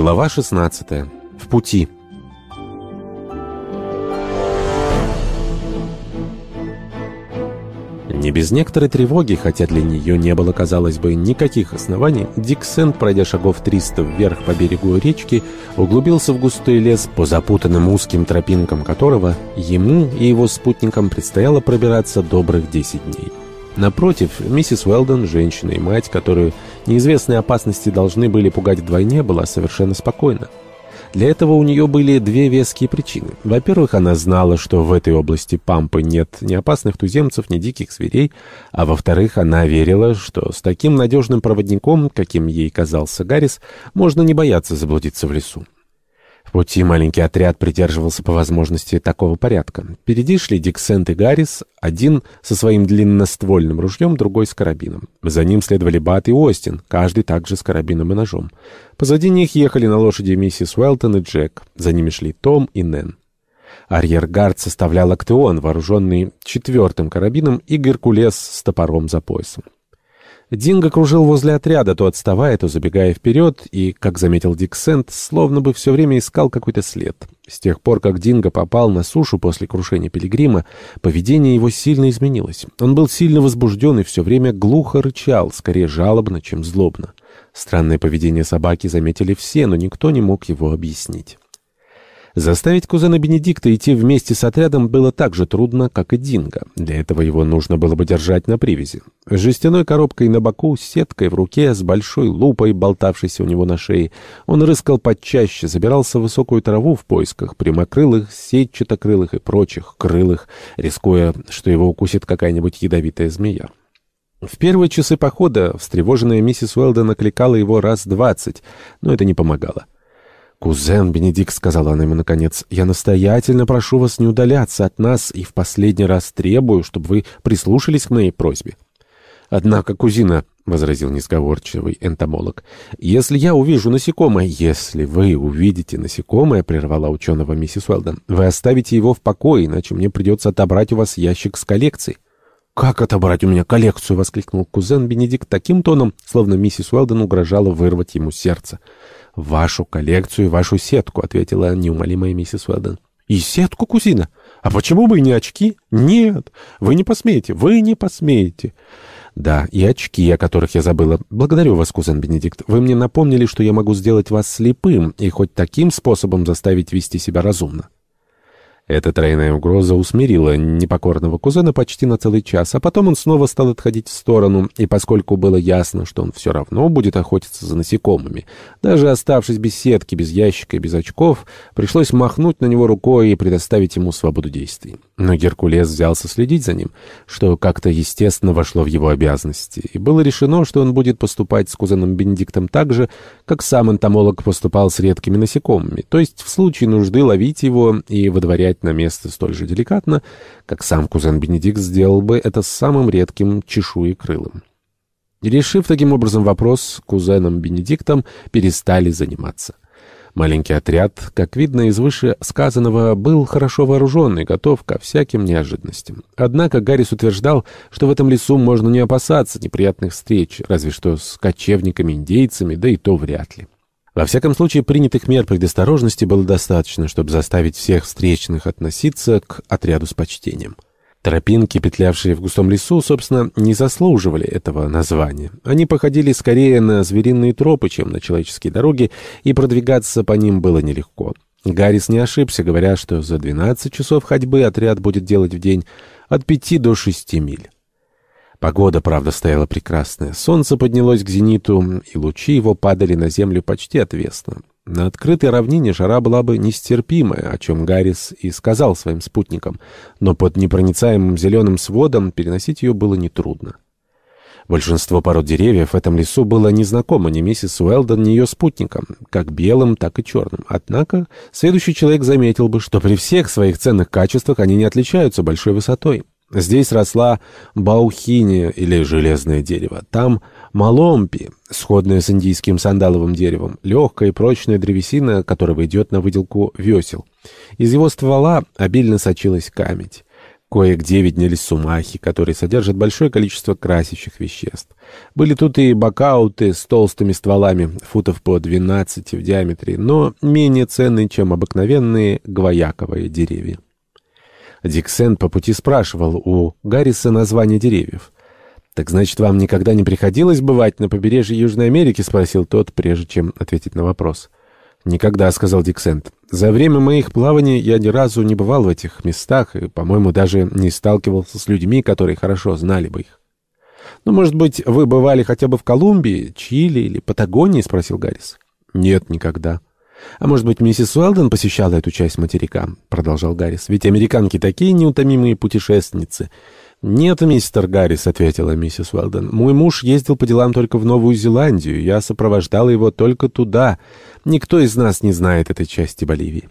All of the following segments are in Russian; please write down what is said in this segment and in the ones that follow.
Глава 16. В пути. Не без некоторой тревоги, хотя для нее не было, казалось бы, никаких оснований, Дик Сент, пройдя шагов 300 вверх по берегу речки, углубился в густой лес, по запутанным узким тропинкам которого ему и его спутникам предстояло пробираться добрых 10 дней. Напротив, миссис Уэлдон, женщина и мать, которую неизвестные опасности должны были пугать вдвойне, была совершенно спокойна. Для этого у нее были две веские причины. Во-первых, она знала, что в этой области Пампы нет ни опасных туземцев, ни диких зверей, а во-вторых, она верила, что с таким надежным проводником, каким ей казался Гаррис, можно не бояться заблудиться в лесу. В пути маленький отряд придерживался по возможности такого порядка. Впереди шли Диксент и Гаррис, один со своим длинноствольным ружьем, другой с карабином. За ним следовали Бат и Остин, каждый также с карабином и ножом. Позади них ехали на лошади миссис Уэлтон и Джек. За ними шли Том и Нэн. Арьергард составлял Актеон, вооруженный четвертым карабином, и Геркулес с топором за поясом. Динго кружил возле отряда, то отставая, то забегая вперед, и, как заметил Дик Сент, словно бы все время искал какой-то след. С тех пор, как Динго попал на сушу после крушения Пилигрима, поведение его сильно изменилось. Он был сильно возбужден и все время глухо рычал, скорее жалобно, чем злобно. Странное поведение собаки заметили все, но никто не мог его объяснить. Заставить кузена Бенедикта идти вместе с отрядом было так же трудно, как и Динго. Для этого его нужно было бы держать на привязи. С жестяной коробкой на боку, с сеткой в руке, с большой лупой, болтавшейся у него на шее, он рыскал почаще, забирался в высокую траву в поисках прямокрылых, сетчатокрылых и прочих крылых, рискуя, что его укусит какая-нибудь ядовитая змея. В первые часы похода встревоженная миссис Уэлден накликала его раз двадцать, но это не помогало. «Кузен Бенедикт», — сказала она ему наконец, — «я настоятельно прошу вас не удаляться от нас и в последний раз требую, чтобы вы прислушались к моей просьбе». «Однако, кузина», — возразил несговорчивый энтомолог, — «если я увижу насекомое...» «Если вы увидите насекомое», — прервала ученого миссис Уэлдон, — «вы оставите его в покое, иначе мне придется отобрать у вас ящик с коллекцией». «Как отобрать у меня коллекцию?» — воскликнул кузен Бенедикт таким тоном, словно миссис Уэлдон угрожала вырвать ему сердце. «Вашу коллекцию и вашу сетку», — ответила неумолимая миссис Уэлден. «И сетку, кузина? А почему бы и не очки? Нет, вы не посмеете, вы не посмеете». «Да, и очки, о которых я забыла. Благодарю вас, кузен Бенедикт. Вы мне напомнили, что я могу сделать вас слепым и хоть таким способом заставить вести себя разумно». Эта тройная угроза усмирила непокорного кузена почти на целый час, а потом он снова стал отходить в сторону, и поскольку было ясно, что он все равно будет охотиться за насекомыми, даже оставшись без сетки, без ящика и без очков, пришлось махнуть на него рукой и предоставить ему свободу действий. Но Геркулес взялся следить за ним, что как-то естественно вошло в его обязанности, и было решено, что он будет поступать с кузеном Бенедиктом так же, как сам энтомолог поступал с редкими насекомыми, то есть в случае нужды ловить его и выдворять на место столь же деликатно, как сам кузен Бенедикт сделал бы это с самым редким чешуекрылым. Решив таким образом вопрос, кузеном Бенедиктом перестали заниматься. Маленький отряд, как видно из выше сказанного, был хорошо вооружен и готов ко всяким неожиданностям. Однако Гаррис утверждал, что в этом лесу можно не опасаться неприятных встреч, разве что с кочевниками-индейцами, да и то вряд ли. Во всяком случае, принятых мер предосторожности было достаточно, чтобы заставить всех встречных относиться к отряду с почтением. Тропинки, петлявшие в густом лесу, собственно, не заслуживали этого названия. Они походили скорее на звериные тропы, чем на человеческие дороги, и продвигаться по ним было нелегко. Гаррис не ошибся, говоря, что за 12 часов ходьбы отряд будет делать в день от 5 до 6 миль. Погода, правда, стояла прекрасная. Солнце поднялось к зениту, и лучи его падали на землю почти отвесно. На открытой равнине жара была бы нестерпимая, о чем Гаррис и сказал своим спутникам, но под непроницаемым зеленым сводом переносить ее было нетрудно. Большинство пород деревьев в этом лесу было незнакомо ни миссис Уэлдон, ни ее спутникам, как белым, так и черным. Однако следующий человек заметил бы, что при всех своих ценных качествах они не отличаются большой высотой. Здесь росла баухиния или железное дерево. Там маломпи, сходное с индийским сандаловым деревом, легкая и прочная древесина, которая идет на выделку весел. Из его ствола обильно сочилась камедь. Кое-где виднелись сумахи, которые содержат большое количество красящих веществ. Были тут и бакауты с толстыми стволами, футов по 12 в диаметре, но менее ценные, чем обыкновенные гвояковые деревья. Диксен по пути спрашивал у Гарриса название деревьев. «Так значит, вам никогда не приходилось бывать на побережье Южной Америки?» — спросил тот, прежде чем ответить на вопрос. «Никогда», — сказал Диксент. «За время моих плаваний я ни разу не бывал в этих местах и, по-моему, даже не сталкивался с людьми, которые хорошо знали бы их». «Ну, может быть, вы бывали хотя бы в Колумбии, Чили или Патагонии?» — спросил Гаррис. «Нет, никогда». «А может быть, миссис Уэлден посещала эту часть материка?» — продолжал Гаррис. «Ведь американки такие неутомимые путешественницы». «Нет, мистер Гаррис», — ответила миссис Уэлден. «Мой муж ездил по делам только в Новую Зеландию. Я сопровождала его только туда. Никто из нас не знает этой части Боливии».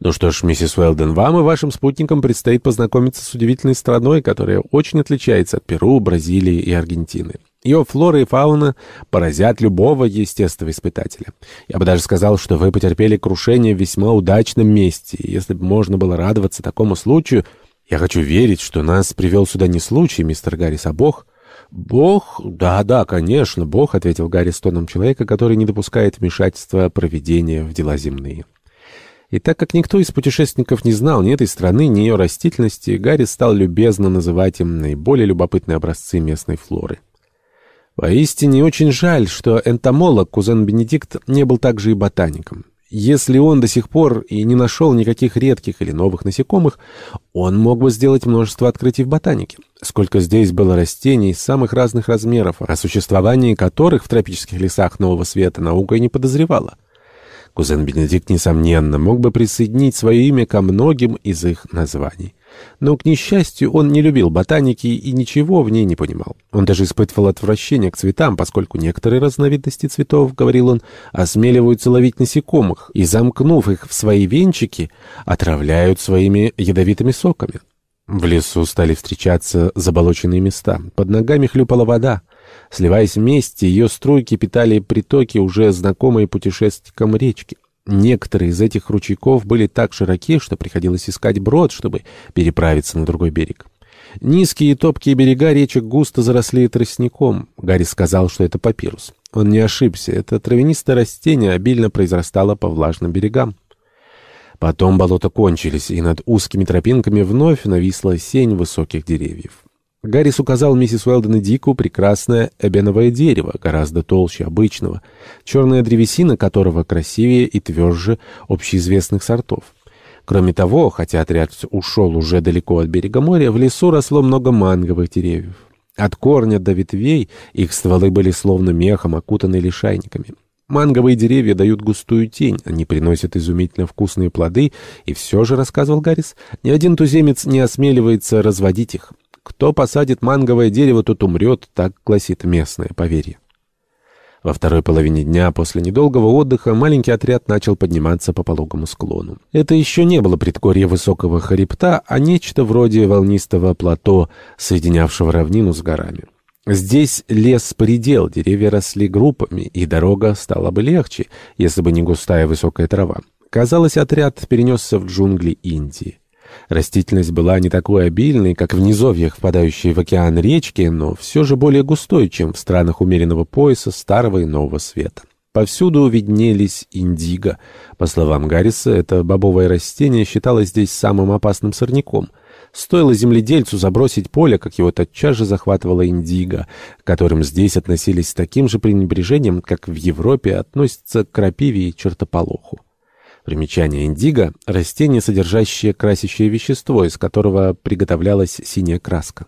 «Ну что ж, миссис Уэлден, вам и вашим спутникам предстоит познакомиться с удивительной страной, которая очень отличается от Перу, Бразилии и Аргентины. Ее флора и фауна поразят любого естествоиспытателя. Я бы даже сказал, что вы потерпели крушение в весьма удачном месте, если бы можно было радоваться такому случаю...» Я хочу верить, что нас привел сюда не случай, мистер Гаррис, а Бог. Бог? Да, да, конечно, Бог, ответил Гарри с тоном человека, который не допускает вмешательства проведения в дела земные. И так как никто из путешественников не знал ни этой страны, ни ее растительности, Гарри стал любезно называть им наиболее любопытные образцы местной флоры. Поистине очень жаль, что энтомолог, кузен Бенедикт, не был также и ботаником. Если он до сих пор и не нашел никаких редких или новых насекомых, он мог бы сделать множество открытий в ботанике. Сколько здесь было растений самых разных размеров, о существовании которых в тропических лесах Нового Света наука и не подозревала. Кузен Бенедикт, несомненно, мог бы присоединить свое имя ко многим из их названий. Но, к несчастью, он не любил ботаники и ничего в ней не понимал. Он даже испытывал отвращение к цветам, поскольку некоторые разновидности цветов, говорил он, осмеливаются ловить насекомых и, замкнув их в свои венчики, отравляют своими ядовитыми соками. В лесу стали встречаться заболоченные места. Под ногами хлюпала вода. Сливаясь вместе, ее струйки питали притоки, уже знакомые путешественникам речки. Некоторые из этих ручейков были так широки, что приходилось искать брод, чтобы переправиться на другой берег. Низкие и топкие берега речек густо заросли тростником. Гарри сказал, что это папирус. Он не ошибся. Это травянистое растение обильно произрастало по влажным берегам. Потом болота кончились, и над узкими тропинками вновь нависла сень высоких деревьев. Гаррис указал миссис Уэлден и Дику прекрасное эбеновое дерево, гораздо толще обычного, черная древесина которого красивее и тверже общеизвестных сортов. Кроме того, хотя отряд ушел уже далеко от берега моря, в лесу росло много манговых деревьев. От корня до ветвей их стволы были словно мехом окутаны лишайниками. Манговые деревья дают густую тень, они приносят изумительно вкусные плоды, и все же, рассказывал Гаррис, ни один туземец не осмеливается разводить их. Кто посадит манговое дерево, тот умрет, так гласит местное поверье. Во второй половине дня после недолгого отдыха маленький отряд начал подниматься по пологому склону. Это еще не было предгорье высокого хребта, а нечто вроде волнистого плато, соединявшего равнину с горами. Здесь лес поредел, деревья росли группами, и дорога стала бы легче, если бы не густая высокая трава. Казалось, отряд перенесся в джунгли Индии. Растительность была не такой обильной, как в низовьях, впадающей в океан речки, но все же более густой, чем в странах умеренного пояса Старого и Нового Света. Повсюду виднелись индиго. По словам Гарриса, это бобовое растение считалось здесь самым опасным сорняком. Стоило земледельцу забросить поле, как его тотчас же захватывала индиго, к которым здесь относились с таким же пренебрежением, как в Европе относятся к крапиве и чертополоху. Примечание индиго – растение, содержащее красящее вещество, из которого приготовлялась синяя краска.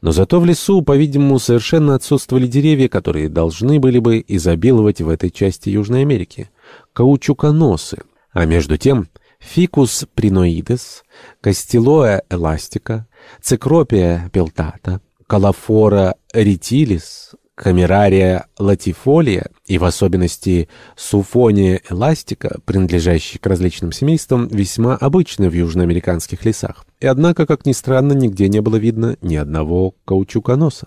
Но зато в лесу, по-видимому, совершенно отсутствовали деревья, которые должны были бы изобиловать в этой части Южной Америки. Каучуконосы. А между тем, фикус приноидес, кастилоя эластика, цикропия пелтата, калафора ретилис, камерария латифолия и в особенности суфония эластика, принадлежащие к различным семействам, весьма обычны в южноамериканских лесах. И однако, как ни странно, нигде не было видно ни одного каучуконоса.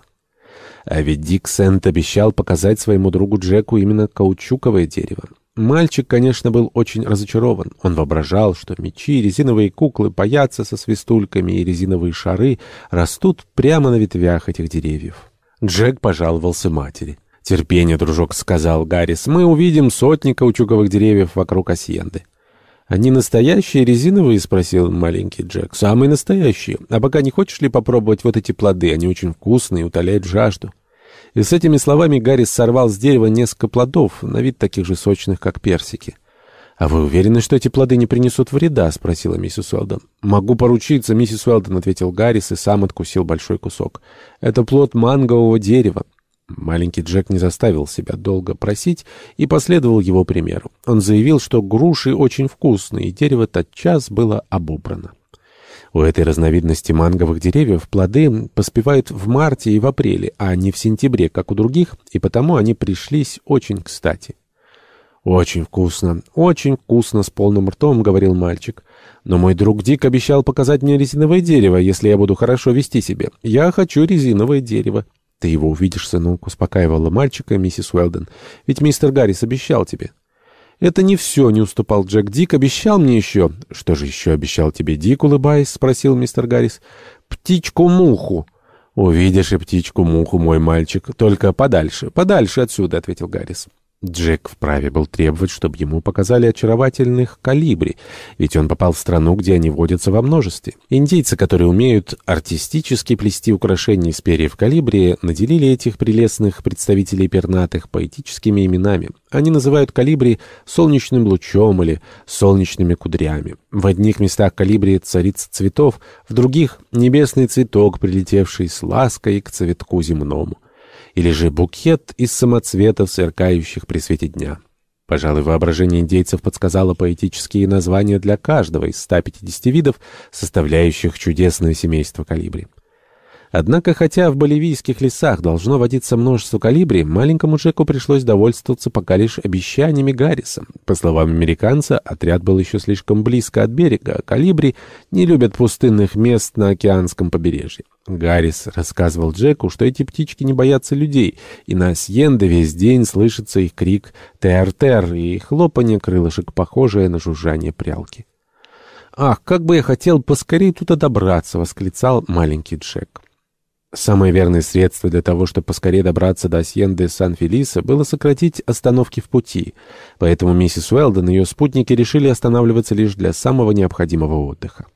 А ведь Дик Сент обещал показать своему другу Джеку именно каучуковое дерево. Мальчик, конечно, был очень разочарован. Он воображал, что мечи, резиновые куклы, паяцы со свистульками и резиновые шары растут прямо на ветвях этих деревьев. Джек пожаловался матери. «Терпение, дружок», — сказал Гаррис. «Мы увидим сотни каучуковых деревьев вокруг Асьенды». «Они настоящие резиновые?» — спросил маленький Джек. «Самые настоящие. А пока не хочешь ли попробовать вот эти плоды? Они очень вкусные и утоляют жажду». И с этими словами Гаррис сорвал с дерева несколько плодов, на вид таких же сочных, как персики. «А вы уверены, что эти плоды не принесут вреда?» — спросила миссис Уэлдон. «Могу поручиться, миссис Уэлдон», — ответил Гаррис и сам откусил большой кусок. «Это плод мангового дерева». Маленький Джек не заставил себя долго просить и последовал его примеру. Он заявил, что груши очень вкусные, и дерево тотчас было обобрано. У этой разновидности манговых деревьев плоды поспевают в марте и в апреле, а не в сентябре, как у других, и потому они пришлись очень кстати. «Очень вкусно, очень вкусно», — с полным ртом говорил мальчик. «Но мой друг Дик обещал показать мне резиновое дерево, если я буду хорошо вести себя. Я хочу резиновое дерево». «Ты его увидишь, сынок», — успокаивала мальчика миссис Уэлден. «Ведь мистер Гаррис обещал тебе». «Это не все», — не уступал Джек. «Дик обещал мне еще». «Что же еще обещал тебе Дик, улыбаясь?» — спросил мистер Гаррис. «Птичку-муху». «Увидишь и птичку-муху, мой мальчик. Только подальше, подальше отсюда», — ответил Гаррис. Джек вправе был требовать, чтобы ему показали очаровательных калибри, ведь он попал в страну, где они водятся во множестве. Индейцы, которые умеют артистически плести украшения из перьев калибри, наделили этих прелестных представителей пернатых поэтическими именами. Они называют калибри солнечным лучом или солнечными кудрями. В одних местах калибри царица цветов, в других — небесный цветок, прилетевший с лаской к цветку земному или же букет из самоцветов, сверкающих при свете дня. Пожалуй, воображение индейцев подсказало поэтические названия для каждого из 150 видов, составляющих чудесное семейство калибри. Однако, хотя в боливийских лесах должно водиться множество калибри, маленькому Джеку пришлось довольствоваться пока лишь обещаниями Гарриса. По словам американца, отряд был еще слишком близко от берега, а калибри не любят пустынных мест на океанском побережье. Гаррис рассказывал Джеку, что эти птички не боятся людей, и на Сьенде весь день слышится их крик «тер-тер» и хлопанье крылышек, похожее на жужжание прялки. «Ах, как бы я хотел поскорее туда добраться!» — восклицал маленький Джек. Самое верное средство для того, чтобы поскорее добраться до Асьенды Сан-Фелиса, было сократить остановки в пути. Поэтому миссис Уэлдон и ее спутники решили останавливаться лишь для самого необходимого отдыха.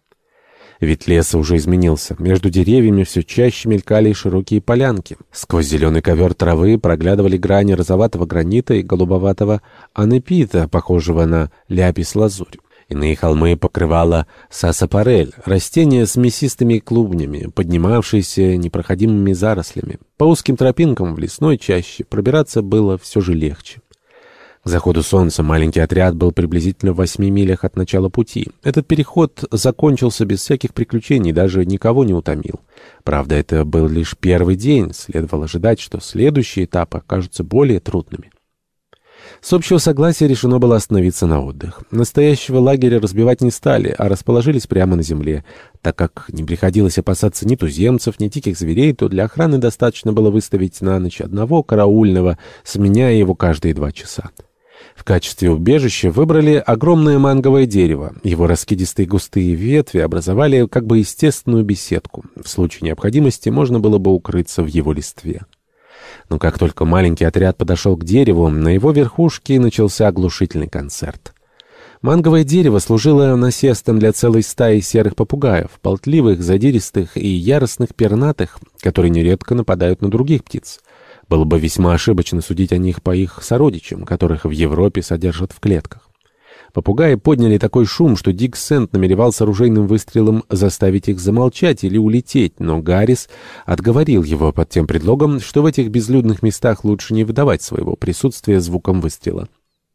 Ведь лес уже изменился. Между деревьями все чаще мелькали широкие полянки. Сквозь зеленый ковер травы проглядывали грани розоватого гранита и голубоватого анепита, похожего на ляпис-лазурь. Иные холмы покрывала сасапарель, растение с мясистыми клубнями, поднимавшееся непроходимыми зарослями. По узким тропинкам в лесной чаще пробираться было все же легче. К заходу солнца маленький отряд был приблизительно в восьми милях от начала пути. Этот переход закончился без всяких приключений, даже никого не утомил. Правда, это был лишь первый день, следовало ожидать, что следующие этапы окажутся более трудными. С общего согласия решено было остановиться на отдых. Настоящего лагеря разбивать не стали, а расположились прямо на земле. Так как не приходилось опасаться ни туземцев, ни диких зверей, то для охраны достаточно было выставить на ночь одного караульного, сменяя его каждые два часа. В качестве убежища выбрали огромное манговое дерево. Его раскидистые густые ветви образовали как бы естественную беседку. В случае необходимости можно было бы укрыться в его листве. Но как только маленький отряд подошел к дереву, на его верхушке начался оглушительный концерт. Манговое дерево служило насестом для целой стаи серых попугаев, болтливых, задиристых и яростных пернатых, которые нередко нападают на других птиц. Было бы весьма ошибочно судить о них по их сородичам, которых в Европе содержат в клетках. Попугаи подняли такой шум, что Дик Сент намеревался оружейным выстрелом заставить их замолчать или улететь, но Гаррис отговорил его под тем предлогом, что в этих безлюдных местах лучше не выдавать своего присутствия звуком выстрела.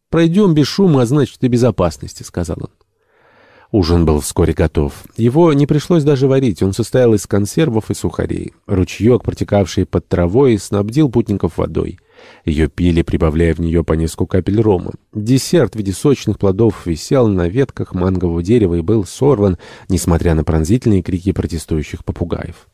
«Пройдем без шума, а значит и безопасности», — сказал он. Ужин был вскоре готов. Его не пришлось даже варить, он состоял из консервов и сухарей. Ручеек, протекавший под травой, снабдил путников водой. Ее пили, прибавляя в нее по несколько капель рома. Десерт в виде сочных плодов висел на ветках мангового дерева и был сорван, несмотря на пронзительные крики протестующих попугаев.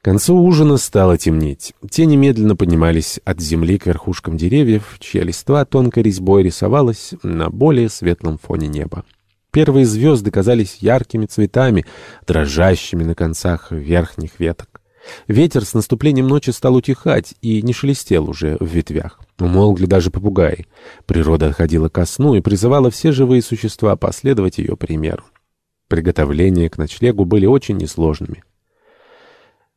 К концу ужина стало темнеть. Тени медленно поднимались от земли к верхушкам деревьев, чья листва тонкой резьбой рисовалась на более светлом фоне неба. Первые звезды казались яркими цветами, дрожащими на концах верхних веток. Ветер с наступлением ночи стал утихать и не шелестел уже в ветвях. Умолкли даже попугаи. Природа отходила ко сну и призывала все живые существа последовать ее примеру. Приготовления к ночлегу были очень несложными.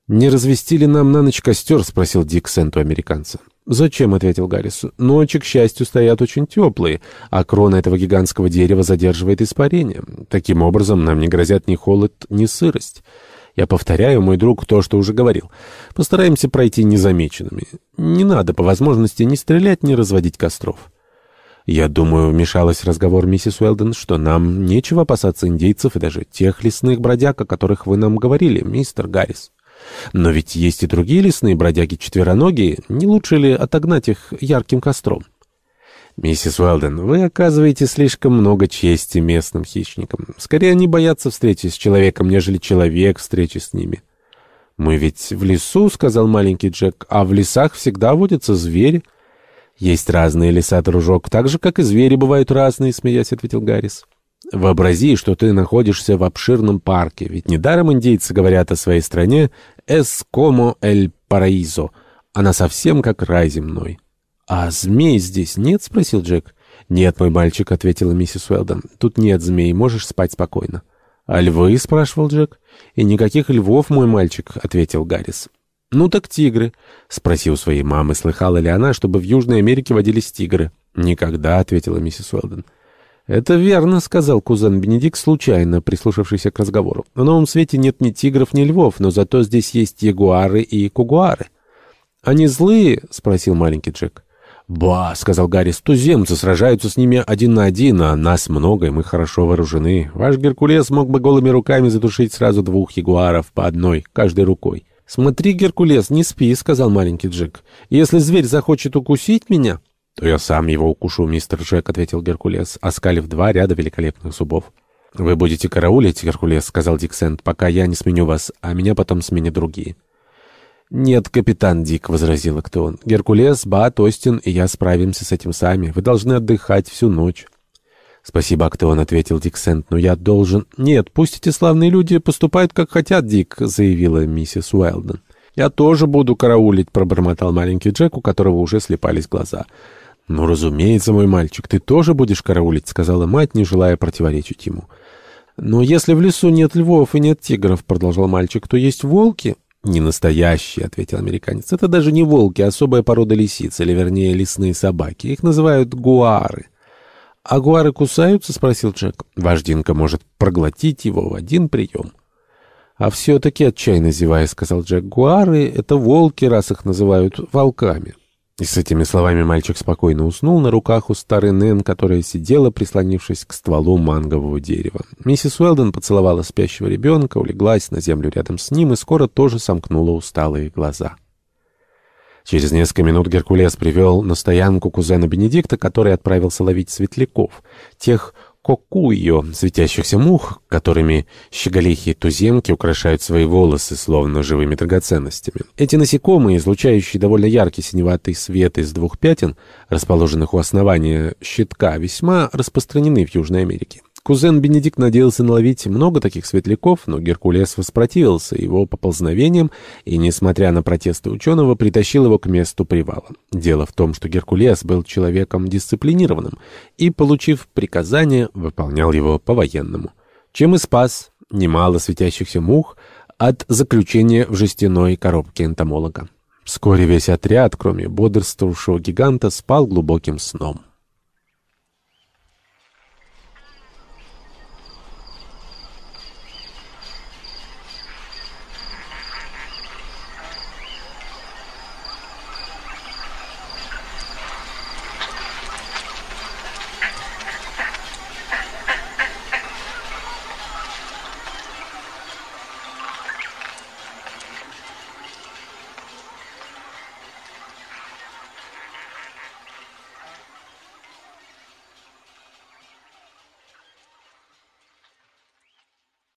«Не развести ли нам на ночь костер?» — спросил Дик Сенту американца. «Зачем?» — ответил Гаррис. «Ночи, к счастью, стоят очень теплые, а крона этого гигантского дерева задерживает испарение. Таким образом, нам не грозят ни холод, ни сырость. Я повторяю, мой друг, то, что уже говорил. Постараемся пройти незамеченными. Не надо, по возможности, ни стрелять, ни разводить костров». «Я думаю, вмешалась в разговор миссис Уэлден, что нам нечего опасаться индейцев и даже тех лесных бродяг, о которых вы нам говорили, мистер Гаррис». Но ведь есть и другие лесные бродяги-четвероногие. Не лучше ли отогнать их ярким костром? «Миссис Уэлден, вы оказываете слишком много чести местным хищникам. Скорее, они боятся встречи с человеком, нежели человек встречи с ними». «Мы ведь в лесу», — сказал маленький Джек, — «а в лесах всегда водятся звери». «Есть разные леса, дружок, так же, как и звери бывают разные», — смеясь ответил Гаррис. Вообрази, что ты находишься в обширном парке, ведь недаром индейцы говорят о своей стране «эс комо эль параизо», она совсем как рай земной. «А змей здесь нет?» — спросил Джек. «Нет, мой мальчик», — ответила миссис Уэлдон. «Тут нет змей, можешь спать спокойно». «А львы?» — спрашивал Джек. «И никаких львов, мой мальчик», — ответил Гаррис. «Ну так тигры», — спросил своей мамы, слыхала ли она, чтобы в Южной Америке водились тигры. «Никогда», — ответила миссис Уэлдон. «Это верно», — сказал кузен Бенедикт, случайно прислушавшийся к разговору. «В новом свете нет ни тигров, ни львов, но зато здесь есть ягуары и кугуары». «Они злые?» — спросил маленький Джек. «Ба», — сказал Гарри, — «туземцы сражаются с ними один на один, а нас много, и мы хорошо вооружены. Ваш Геркулес мог бы голыми руками задушить сразу двух ягуаров по одной, каждой рукой». «Смотри, Геркулес, не спи», — сказал маленький Джек. «Если зверь захочет укусить меня...» «То я сам его укушу, мистер Джек», — ответил Геркулес, оскалив два ряда великолепных зубов. «Вы будете караулить, Геркулес», — сказал Диксент, — «пока я не сменю вас, а меня потом сменят другие». «Нет, капитан Дик», — возразил Актеон. «Геркулес, Бат, Остин и я справимся с этим сами. Вы должны отдыхать всю ночь». «Спасибо, Актеон», — ответил Диксент, — «но я должен...» «Нет, пусть эти славные люди поступают, как хотят, Дик», — заявила миссис Уэлдон. «Я тоже буду караулить», — пробормотал маленький Джек, у которого уже слепались глаза. «Ну, разумеется, мой мальчик, ты тоже будешь караулить», — сказала мать, не желая противоречить ему. «Но если в лесу нет львов и нет тигров», — продолжал мальчик, — «то есть волки?» «Не настоящие», — ответил американец. «Это даже не волки, а особая порода лисиц, или, вернее, лесные собаки. Их называют гуары». «А гуары кусаются?» — спросил Джек. «Вождинка может проглотить его в один прием». «А все-таки отчаянно зевая», — сказал Джек. «Гуары — это волки, раз их называют волками». И с этими словами мальчик спокойно уснул на руках у старой Нэн, которая сидела, прислонившись к стволу мангового дерева. Миссис Уэлден поцеловала спящего ребенка, улеглась на землю рядом с ним и скоро тоже сомкнула усталые глаза. Через несколько минут Геркулес привел на стоянку кузена Бенедикта, который отправился ловить светляков, тех кокуйо, светящихся мух, которыми щеголихи туземки украшают свои волосы, словно живыми драгоценностями. Эти насекомые, излучающие довольно яркий синеватый свет из двух пятен, расположенных у основания щитка, весьма распространены в Южной Америке. Кузен Бенедикт надеялся наловить много таких светляков, но Геркулес воспротивился его поползновением и, несмотря на протесты ученого, притащил его к месту привала. Дело в том, что Геркулес был человеком дисциплинированным и, получив приказание, выполнял его по-военному. Чем и спас немало светящихся мух от заключения в жестяной коробке энтомолога. Вскоре весь отряд, кроме бодрствовавшего гиганта, спал глубоким сном.